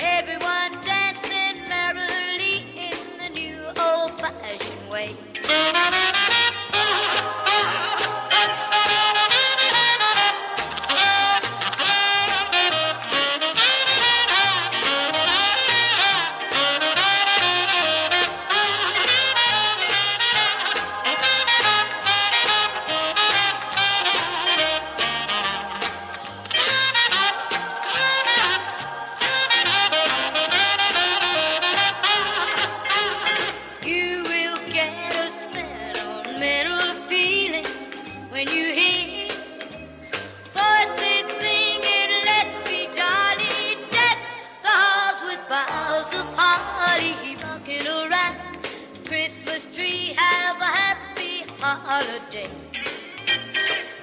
Everyone dancing merrily in the new old-fashioned way. Christmas tree, have a happy holiday.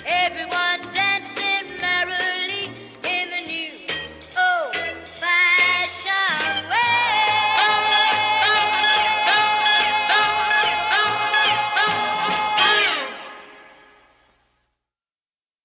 Everyone